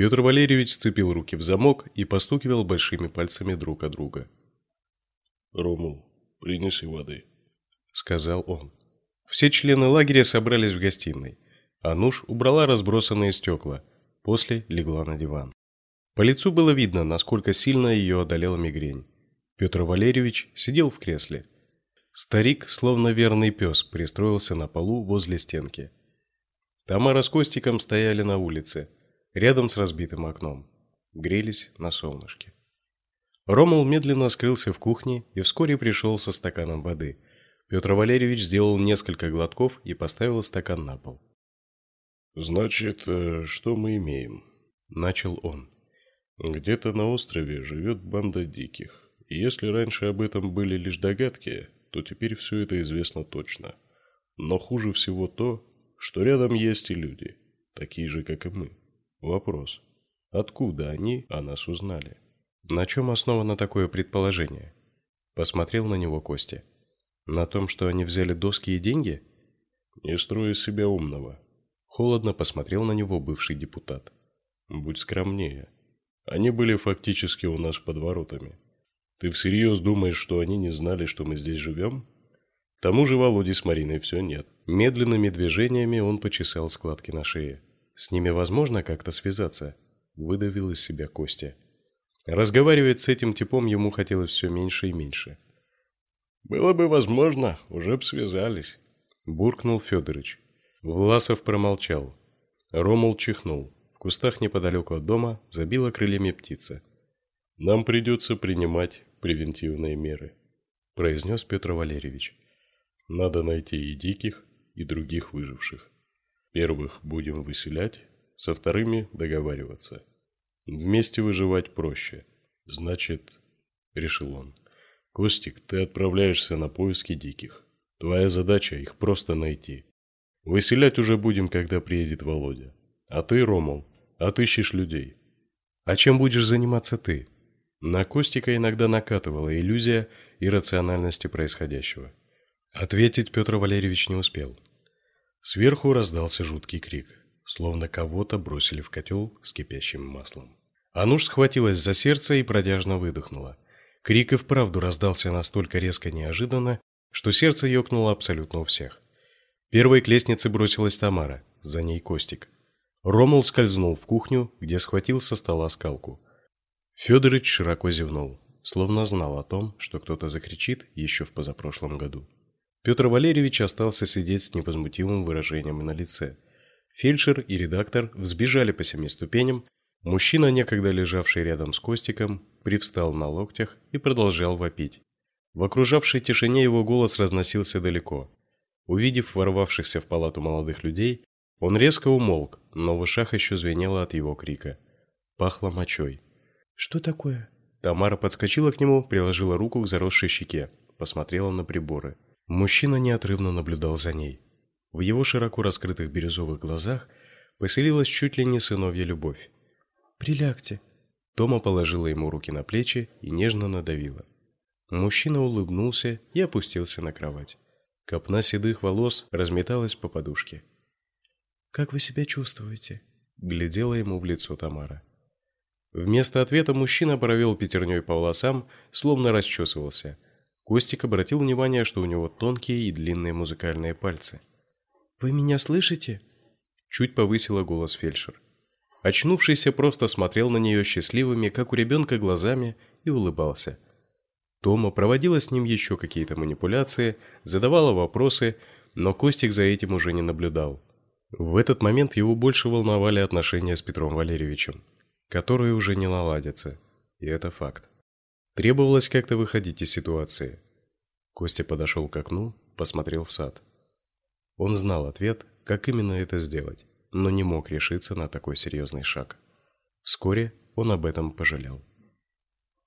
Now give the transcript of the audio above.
Петр Валерьевич сцепил руки в замок и постукивал большими пальцами друг от друга. «Ромул, принеси воды», — сказал он. Все члены лагеря собрались в гостиной. Ануш убрала разбросанные стекла, после легла на диван. По лицу было видно, насколько сильно ее одолела мигрень. Петр Валерьевич сидел в кресле. Старик, словно верный пес, пристроился на полу возле стенки. Тамара с Костиком стояли на улице, рядом с разбитым окном. Грелись на солнышке. Ромул медленно скрылся в кухне и вскоре пришел со стаканом воды. Петр Валерьевич сделал несколько глотков и поставил стакан на пол. «Значит, э, что мы имеем?» – начал он. «Где-то на острове живет банда диких. И если раньше об этом были лишь догадки, то теперь все это известно точно. Но хуже всего то, что рядом есть и люди, такие же, как и мы. Вопрос. Откуда они о нас узнали? На чем основано такое предположение? Посмотрел на него Костя. На том, что они взяли доски и деньги? Не строй из себя умного. Холодно посмотрел на него бывший депутат. Будь скромнее. Они были фактически у нас под воротами. Ты всерьез думаешь, что они не знали, что мы здесь живем? К тому же Володи с Мариной все нет. Медленными движениями он почесал складки на шее. С ними возможно как-то связаться, выдавил из себя Костя. Разговаривать с этим типом ему хотелось все меньше и меньше. Было бы возможно, уже б связались, буркнул Федорович. Власов промолчал. Ромул чихнул. В кустах неподалеку от дома забила крыльями птица. Нам придется принимать превентивные меры, произнес Петр Валерьевич. Надо найти и диких, и других выживших. Первых будем выселять, со вторыми договариваться. Вместе выживать проще. Значит, решил он. Костик, ты отправляешься на поиски диких. Твоя задача их просто найти. Выселять уже будем, когда приедет Володя. А ты, Ромул, отыщешь людей. А чем будешь заниматься ты? На Костика иногда накатывала иллюзия иррациональности происходящего. Ответить Петр Валерьевич не успел. Сверху раздался жуткий крик, словно кого-то бросили в котел с кипящим маслом. Ануш схватилась за сердце и продяжно выдохнула. Крик и вправду раздался настолько резко неожиданно, что сердце ёкнуло абсолютно у всех. Первой к лестнице бросилась Тамара, за ней Костик. Ромул скользнул в кухню, где схватил со стола скалку. Федорович широко зевнул, словно знал о том, что кто-то закричит еще в позапрошлом году. Петр Валерьевич остался сидеть с невозмутимым выражением на лице. Фельдшер и редактор взбежали по семи ступеням. Мужчина, некогда лежавший рядом с Костиком, привстал на локтях и продолжал вопить. В окружавшей тишине его голос разносился далеко. Увидев ворвавшихся в палату молодых людей, он резко умолк, но в ушах еще звенело от его крика. Пахло мочой. Что такое? Тамара подскочила к нему, приложила руку к заросшей щеке, посмотрела на приборы. Мужчина неотрывно наблюдал за ней. В его широко раскрытых бирюзовых глазах поселилась чуть ли не сыновья любовь. Прилягте. Тома положила ему руки на плечи и нежно надавила. Мужчина улыбнулся и опустился на кровать. Копна седых волос разметалась по подушке. Как вы себя чувствуете? глядела ему в лицо Тамара. Вместо ответа мужчина провел пятерней по волосам, словно расчесывался. Костик обратил внимание, что у него тонкие и длинные музыкальные пальцы. Вы меня слышите? Чуть повысила голос фельдшер. Очнувшийся просто смотрел на нее счастливыми, как у ребенка, глазами и улыбался. Тома проводила с ним еще какие-то манипуляции, задавала вопросы, но Костик за этим уже не наблюдал. В этот момент его больше волновали отношения с Петром Валерьевичем которые уже не наладятся. И это факт. Требовалось как-то выходить из ситуации. Костя подошел к окну, посмотрел в сад. Он знал ответ, как именно это сделать, но не мог решиться на такой серьезный шаг. Вскоре он об этом пожалел.